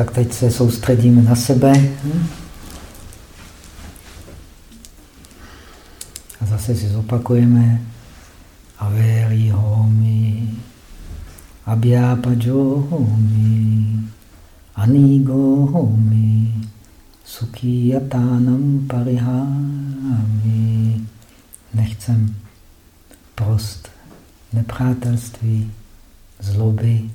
Tak teď se soustředíme na sebe. A zase si zopakujeme. Averi homi, abhyapajo homi, anigo homi, sukiyatanam parihami. Nechcem prost nepřátelství, zloby,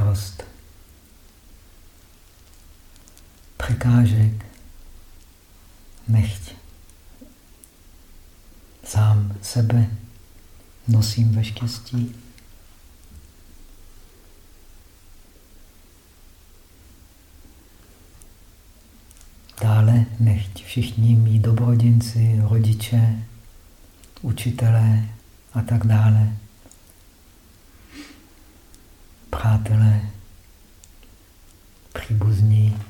prost překážek, nechť sám sebe nosím ve štěstí. Dále nechť všichni mý dobrodinci, rodiče, učitelé a tak dále, přátelé, příbuzní,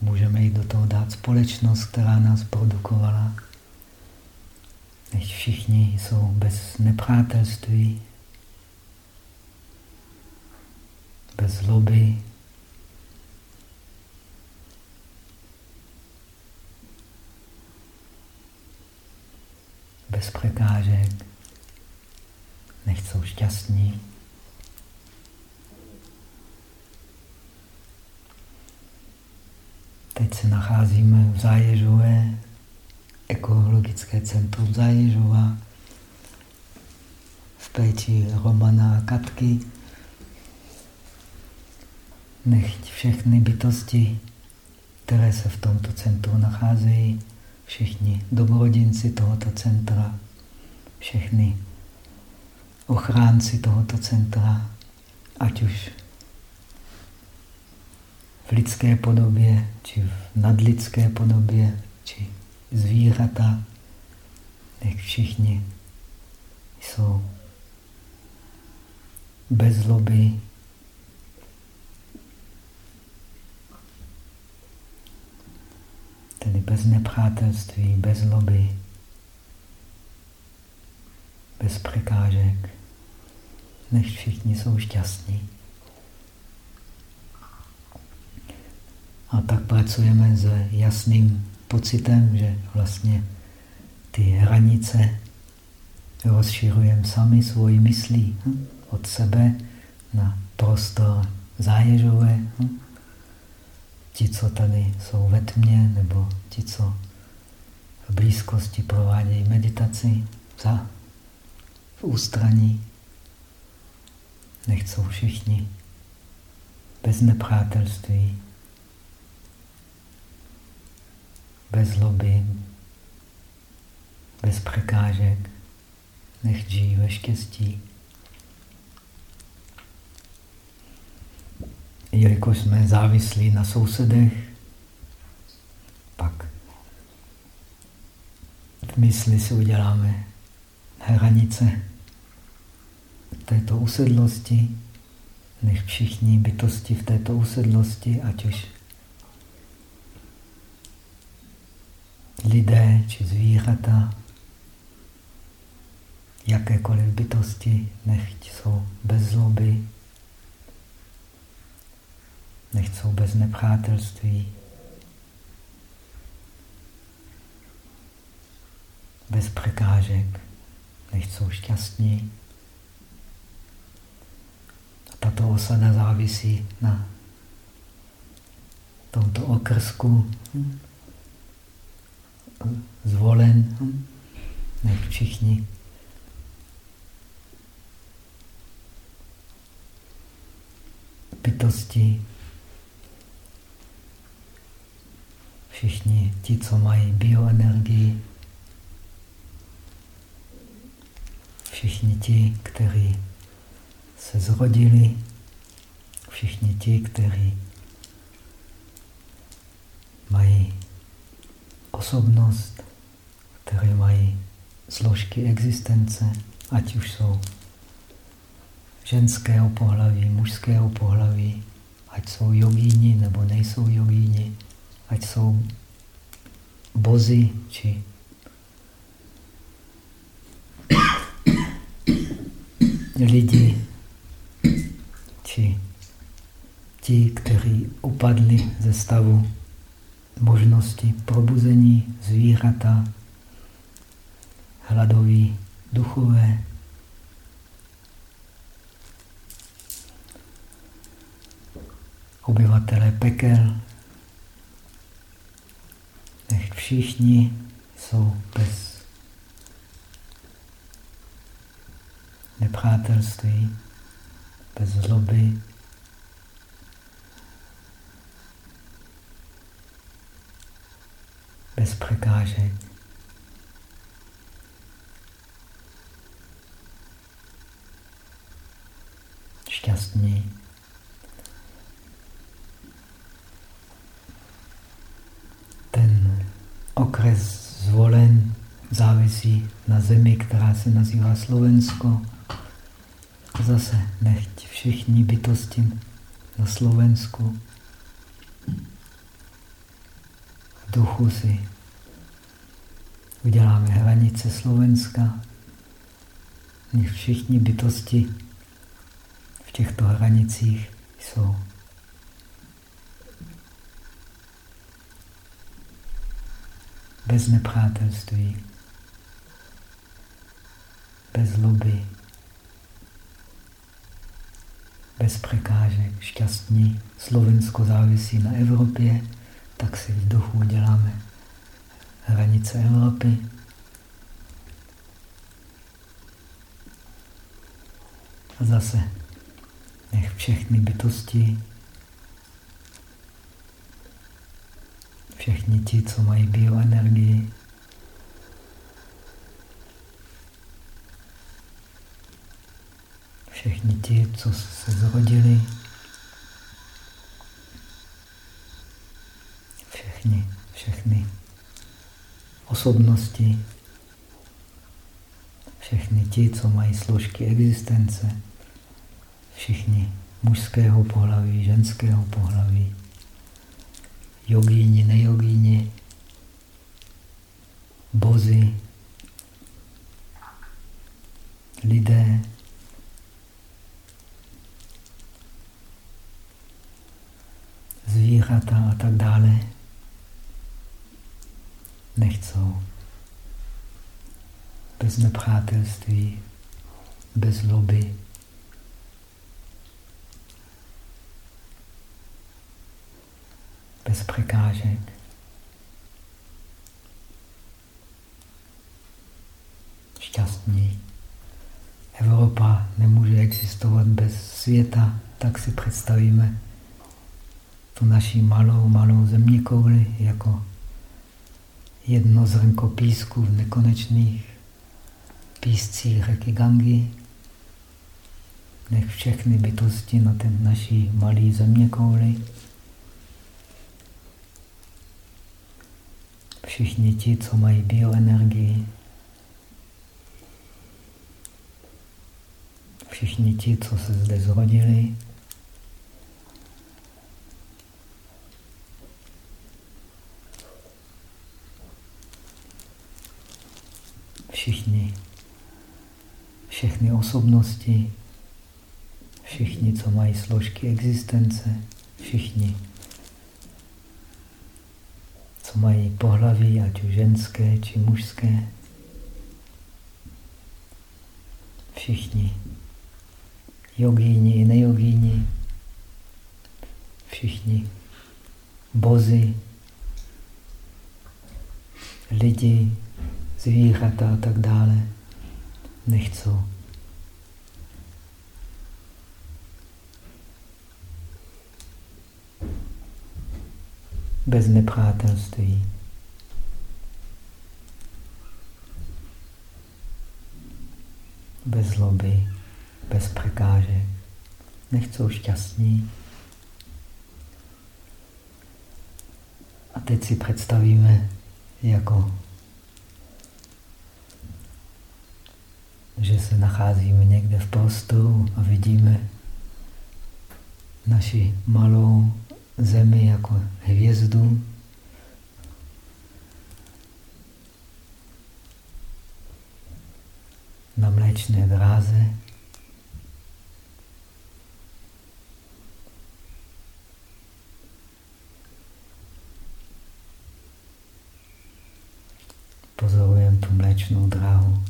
můžeme jít do toho dát společnost, která nás produkovala. Než všichni jsou bez nepřátelství, bez zloby, bez překážek, nech jsou šťastní. Teď se nacházíme v Záježové, ekologické centrum Záježova, v péči Romana Katky. Nechť všechny bytosti, které se v tomto centru nacházejí, všichni dobrodinci tohoto centra, všechny ochránci tohoto centra, ať už v lidské podobě, či v nadlidské podobě, či zvířata, jak všichni jsou bez zloby, tedy bez nepřátelství, bez zloby, bez překážek, než všichni jsou šťastní. A tak pracujeme s jasným pocitem, že vlastně ty hranice rozšiřujeme sami svoji myslí hm? od sebe na prostor záježové. Hm? Ti, co tady jsou ve tmě, nebo ti, co v blízkosti provádějí meditaci za, v ústraní, nechcou všichni bez nepřátelství, bez zloby, bez překážek, nech žijí ve štěstí. Jelikož jsme závislí na sousedech, pak v mysli si uděláme hranice této usedlosti, než všichni bytosti v této usedlosti, ať už lidé či zvířata, jakékoliv bytosti, nechť jsou bez zloby, nechť jsou bez nepřátelství, bez překážek, nechť jsou šťastní. A tato osada závisí na tomto okrsku. Zvolen, nech všichni bytosti, všichni ti, co mají bioenergii, všichni ti, kteří se zrodili, všichni ti, kteří mají osobnost, které mají složky existence, ať už jsou ženského pohlaví, mužského pohlaví, ať jsou jogíni nebo nejsou jogíni, ať jsou bozy či lidi, či ti, kteří upadli ze stavu možnosti probuzení, zvířata, hladoví, duchové. Obyvatelé pekel, nech všichni jsou bez nepřátelství, bez zloby, bez překážek. Šťastní. Ten okres zvolen závisí na zemi, která se nazývá Slovensko. Zase nechť všichni bytosti na Slovensku duchu si uděláme hranice Slovenska. Všichni bytosti v těchto hranicích jsou. Bez nepřátelství, bez zloby, bez překážek, šťastní. Slovensko závisí na Evropě, tak si v duchu děláme hranice Evropy. A zase nech všechny bytosti, všichni ti, co mají bioenergii, všichni ti, co se zrodili, všechny, všechny osobnosti, všechny ti, co mají složky existence, všichni mužského pohlaví, ženského pohlaví, jogíni, nejogíni, bozy, lidé, zvířata a tak dále nechcou. Bez nepřátelství, bez lobby. Bez překážek. Šťastní. Evropa nemůže existovat bez světa, tak si představíme tu naší malou, malou země kouli jako jedno zrnko písku v nekonečných píscích řeky Gangy. Nech všechny bytosti na ten naší malý země kouli. Všichni ti, co mají bioenergii. Všichni ti, co se zde zrodili. Všichni, všechny osobnosti, všichni, co mají složky existence, všichni, co mají pohlaví, ať už ženské či mužské, všichni, jogíni i nejogíni, všichni, bozy, lidi, zvířata a tak dále nechcou. Bez nepřátelství. Bez zloby, bez překážek. Nechcou šťastní. A teď si představíme jako že se nacházíme někde v prostoru a vidíme naši malou zemi jako hvězdu. na mléčné dráze. Pozorujeme tu mléčnou dráhu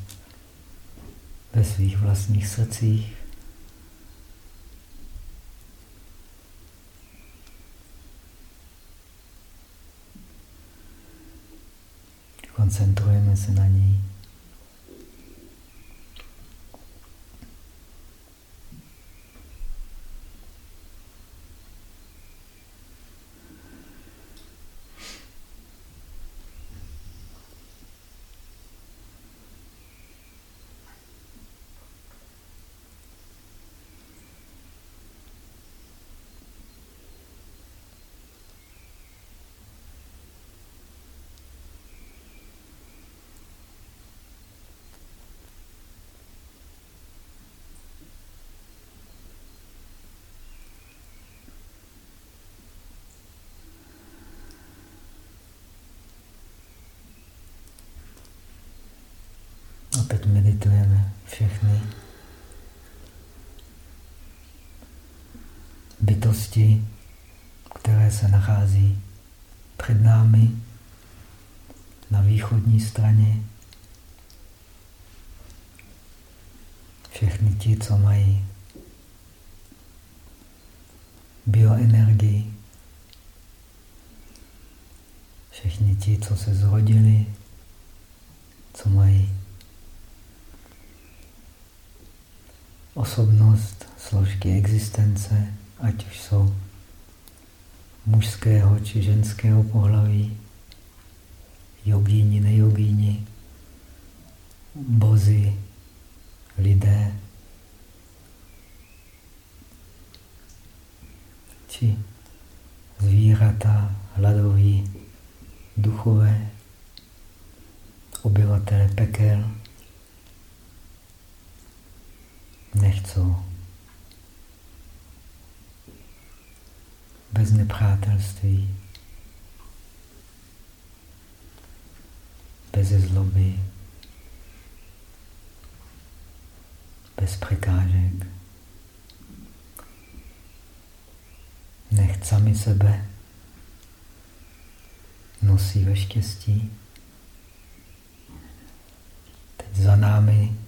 ve svých vlastních srdcích. Koncentrujeme se na ní. Teď meditujeme všechny bytosti, které se nachází před námi na východní straně. Všechny ti, co mají bioenergii, všichni ti, co se zrodili, co mají osobnost, složky existence, ať už jsou mužského či ženského pohlaví, jogíni, nejogíni, bozy, lidé, či zvířata, hladoví, duchové, obyvatele pekel. Nechcou. Bez nepřátelství, bez zloby, bez překážek. Nech sami sebe nosí ve štěstí. Teď za námi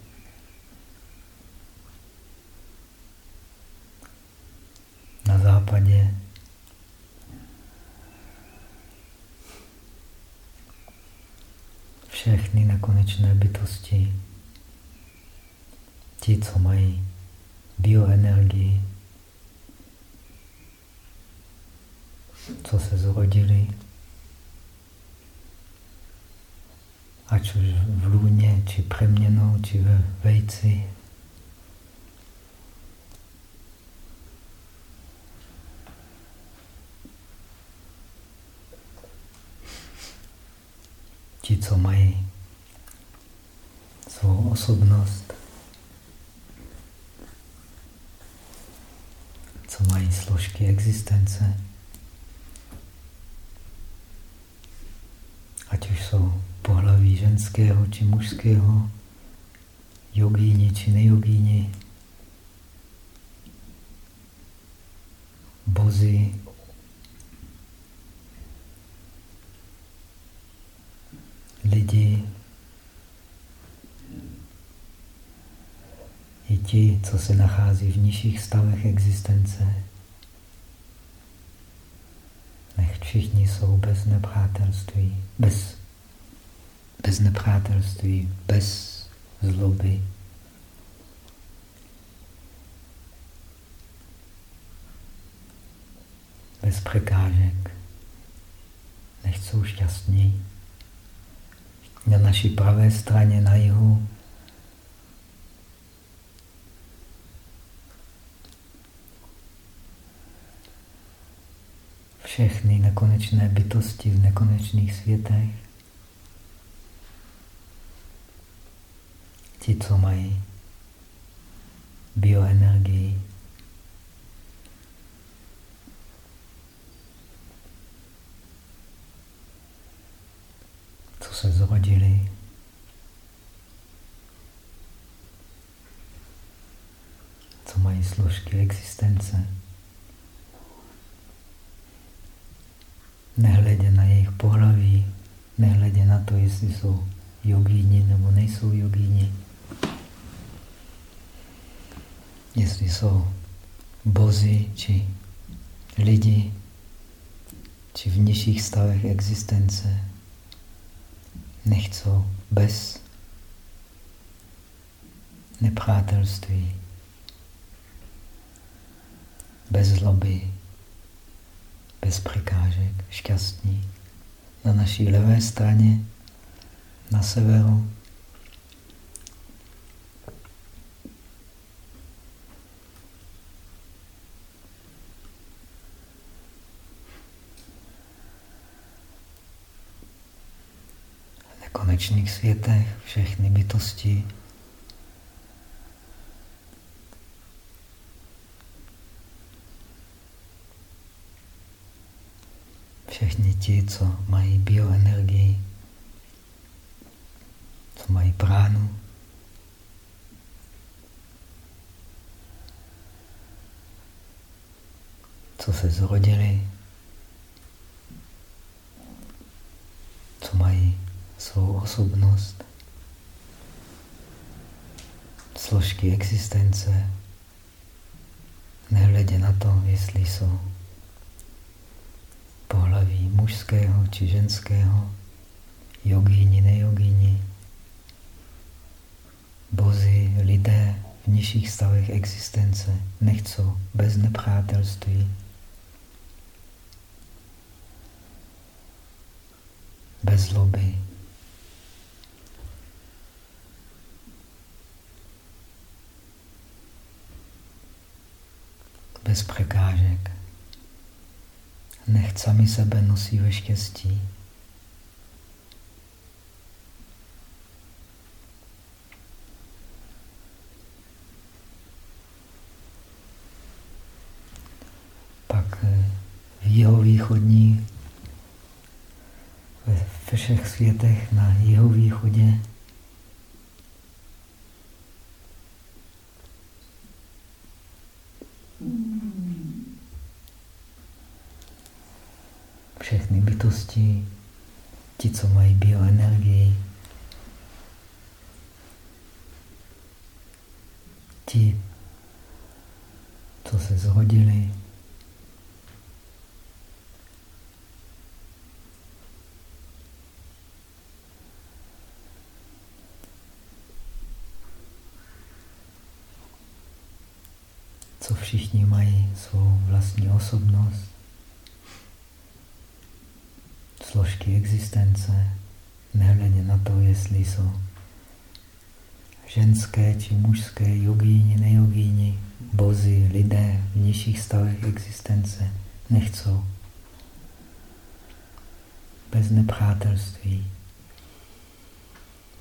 na západě. Všechny nekonečné bytosti, ti, co mají bioenergii, co se zrodili, ať už v lůně, či přeměnou, či ve vejci, co mají svou osobnost, co mají složky existence, ať už jsou pohlaví ženského či mužského, jogíni či nejogíni, bozy, lidi, i ti, co se nachází v nižších stavech existence. Nech všichni jsou bez nepřátelství, bez, bez nepřátelství, bez zloby. Bez překážek. Nech jsou šťastní na naší pravé straně na jihu. Všechny nekonečné bytosti v nekonečných světech. Ti, co mají bioenergii, co se zrodili. Co mají složky existence. Nehledě na jejich pohlaví, nehledě na to, jestli jsou jogíni nebo nejsou jogíni. Jestli jsou bozy či lidi, či v nižších stavech existence nechcou bez nepřátelství, bez zloby, bez překážek, šťastní. Na naší levé straně, na severu, nekonečných světech všechny bytosti. Všichni ti, co mají bioenergii, co mají pránu, co se zrodili, co mají svou osobnost, složky existence, nehledě na to, jestli jsou pohlaví mužského či ženského, jogíni, nejogíni, bozy, lidé v nižších stavech existence nechcou bez nepřátelství, bez zloby, bez překážek. Nechť sami sebe nosí ve štěstí. Pak eh, jihovýchodní, ve všech světech na jihovýchodě všechny bytosti, ti, co mají bioenergii, ti, co se zhodili, co všichni mají svou vlastní osobnost, složky existence, nehledě na to, jestli jsou ženské či mužské, jogíni, nejogíni, bozy, lidé v nižších stavech existence nechcou. Bez nepřátelství,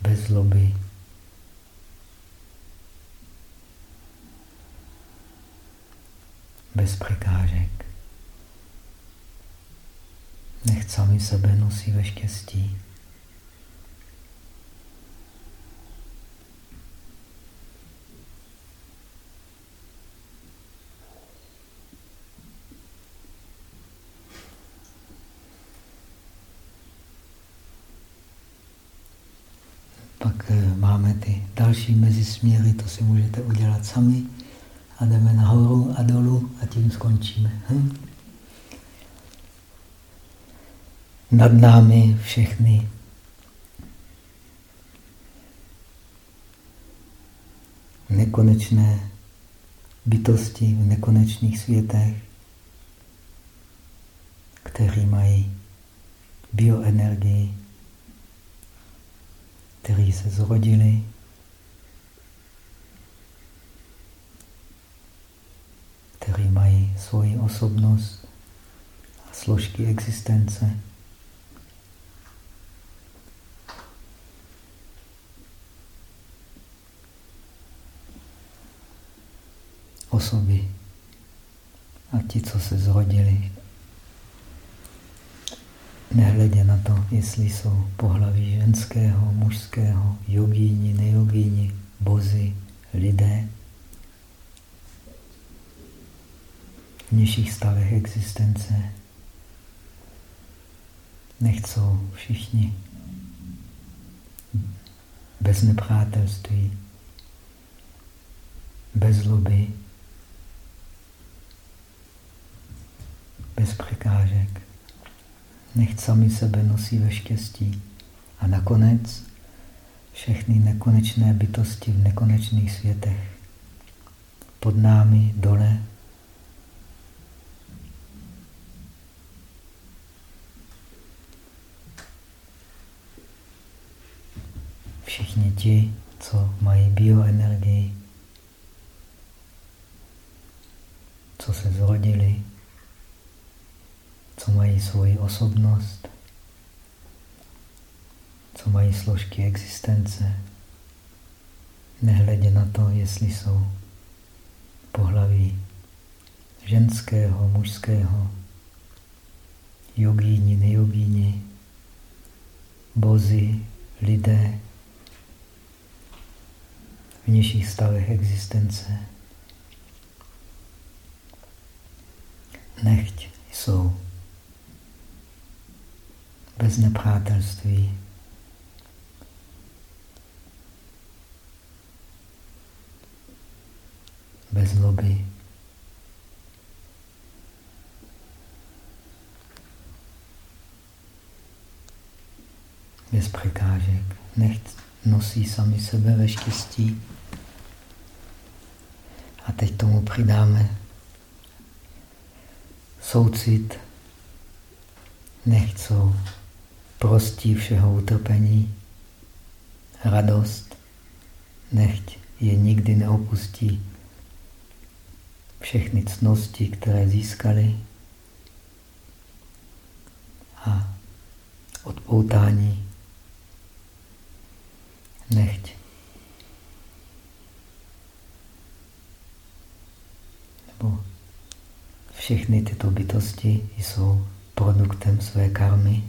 bez zloby, bez překážek. Nech sami sebe nosí ve štěstí. Pak eh, máme ty další mezisměry, to si můžete udělat sami a jdeme nahoru a dolů a tím skončíme. Hm? Nad námi všechny nekonečné bytosti v nekonečných světech, kteří mají bioenergii, kteří se zrodili, kteří mají svoji osobnost a složky existence. Osoby a ti, co se zrodili, nehledě na to, jestli jsou pohlaví ženského, mužského, jogíni, nejogíni, bozy, lidé, v nižších stavech existence nechcou všichni bez nepřátelství, bez zloby, bez překážek. Nechť sami sebe nosí ve štěstí. A nakonec všechny nekonečné bytosti v nekonečných světech. Pod námi, dole. Všichni ti, co mají bioenergii, co se zrodili, co mají svoji osobnost, co mají složky existence, nehledě na to, jestli jsou pohlaví ženského, mužského, jogíni, nejogíni, bozy, lidé v nižších stavech existence. Nechť jsou bez nepřátelství. Bez zloby. Bez překážek. Nechť nosí sami sebe ve štěstí. A teď tomu přidáme soucit. Nechcou prostí všeho utrpení, radost, nechť je nikdy neopustí všechny cnosti, které získali a odpoutání nechť nebo všechny tyto bytosti jsou produktem své karmy.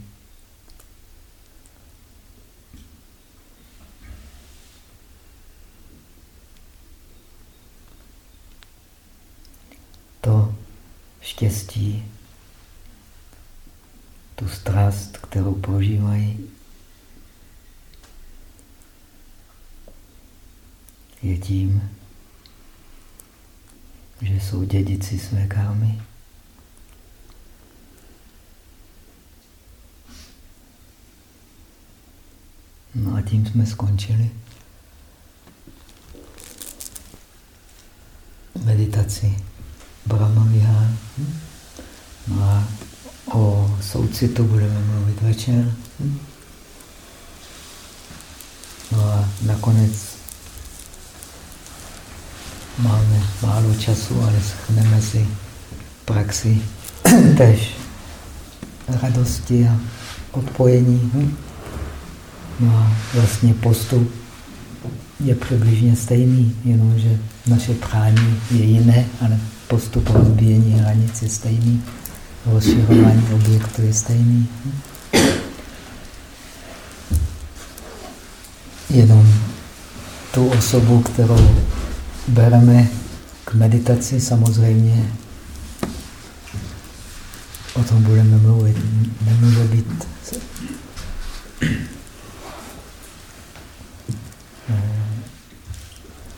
to štěstí, tu strast, kterou prožívají, je tím, že jsou dědici své kámy. No a tím jsme skončili meditaci. Brahmavihár. No a o soucitu budeme mluvit večer. No a nakonec máme málo času, ale schneme si praxi tež radosti a odpojení. No a vlastně postup je přibližně stejný, jenomže naše prání je jiné, ale postup rozbíjení hranic je stejný, rozšiřování objektu je stejný. Jenom tu osobu, kterou bereme k meditaci, samozřejmě o tom budeme mluvit. Nemůže být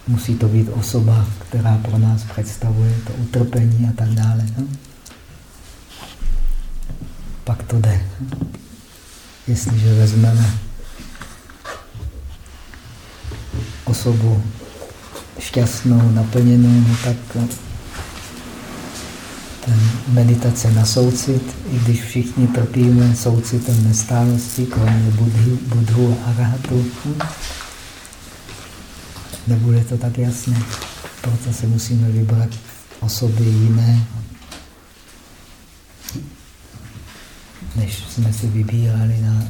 Musí to být osoba, která pro nás představuje to utrpení a tak dále. No? Pak to jde. Jestliže vezmeme osobu šťastnou, naplněnou, no tak ten meditace na soucit, i když všichni trpíme soucitem nestálosti, kromě budhy, budhu a arahatu, nebude to tak jasné. Proto se musíme vybrat osoby jiné, než jsme si vybírali na,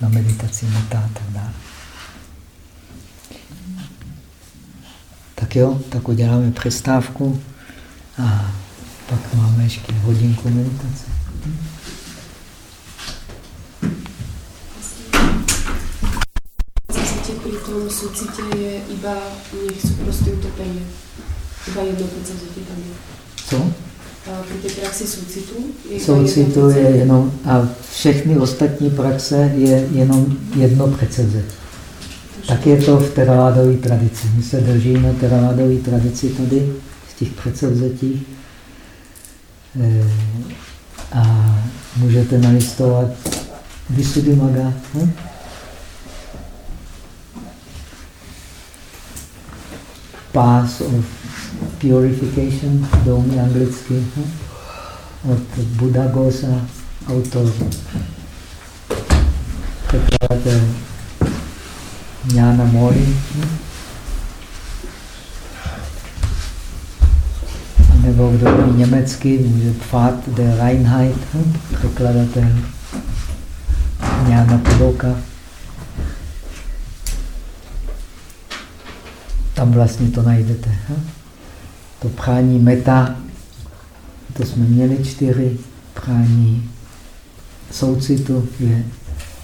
na meditaci meta a tak dále. Tak jo, tak uděláme přestávku a pak máme ještě hodinku meditace. tom soucitě je iba nech jsou prostě utopení. Iba jedno předzatí tam je. Co? A pro ty praxi soucitu je Soucitu je jenom, a všechny ostatní praxe je jenom jedno předsevzetí. Tak je to v teravádové tradici. My se držíme teravádové tradici tady, z těch předsevzetí. Eh, a můžete nalistovat Visuddhimaga. Hm? Pass of Purification, domy anglicky, hm? od Buddha Gosa, autor překladatel Jana Mori. Nebo kdo umí německy, může Pfad der Reinheit, překladatel Jana Piloka. Tam vlastně to najdete. To prání meta, to jsme měli čtyři, prání soucitu je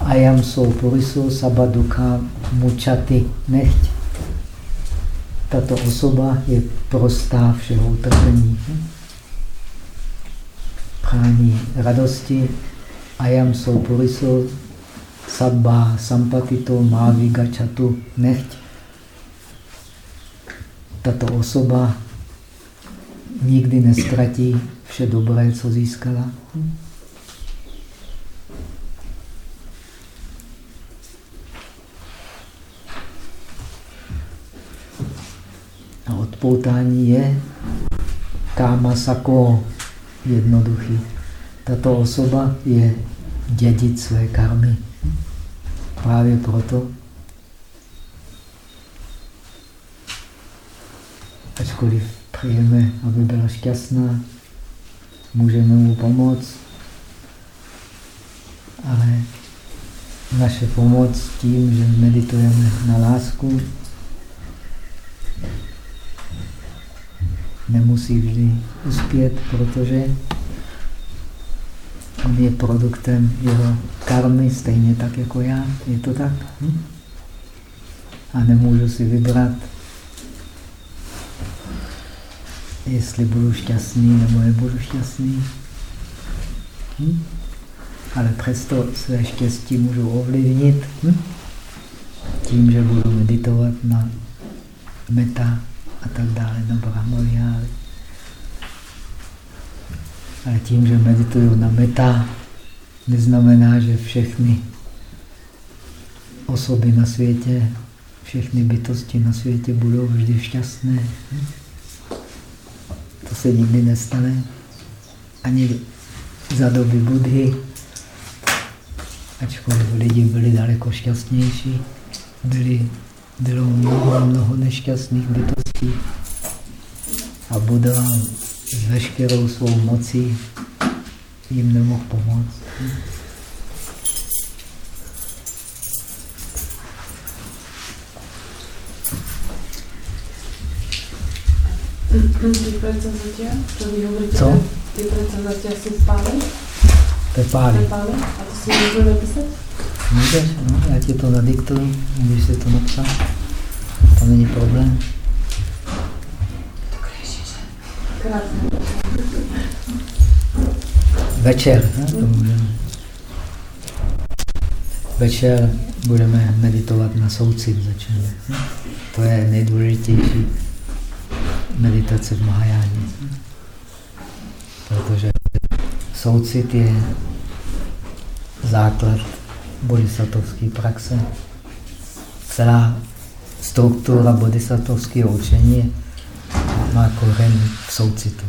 Ayam so puriso sabaduka mučaty nechť. Tato osoba je prostá všeho utrpení. Prání radosti Ayam so puriso sabba sampatito máviga čatu nechť. Tato osoba nikdy nestratí vše dobré, co získala. Odpoutání je káma sako jednoduchý. Tato osoba je dědit své karmy. Právě proto, ačkoliv přejeme, aby byla šťastná, můžeme mu pomoct, ale naše pomoc tím, že meditujeme na lásku, nemusí vždy uspět, protože on je produktem jeho karmy, stejně tak jako já. Je to tak? Hm? A nemůžu si vybrat, jestli budu šťastný nebo nebudu šťastný. Hm? Ale přesto své štěstí můžu ovlivnit hm? tím, že budu meditovat na meta a tak dále, na brahmaviáry. Ale tím, že medituju na meta, neznamená, že všechny osoby na světě, všechny bytosti na světě budou vždy šťastné. To se nikdy nestane. Ani za doby Budhy, ačkoliv lidi byli daleko šťastnější, byli, bylo mnoho, mnoho nešťastných bytostí. A Buddha s veškerou svou mocí jim nemohl pomoct. Ty predsavzatia, čo vy hovoríte, Co? ty predsavzatia sú je pálí. Nepály? A to si môžu napísať? Můžeš, no, já ti to nadiktuju, můžeš si to napsat. To není problém. Večer, ne? to můžeme. Večer budeme meditovat na soucit začneme. To je nejdůležitější meditace v Mahajáně. Protože soucit je základ bodhisattvské praxe. Celá struktura bodhisattvského učení má kořen v soucitu.